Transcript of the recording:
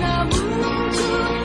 Namun ku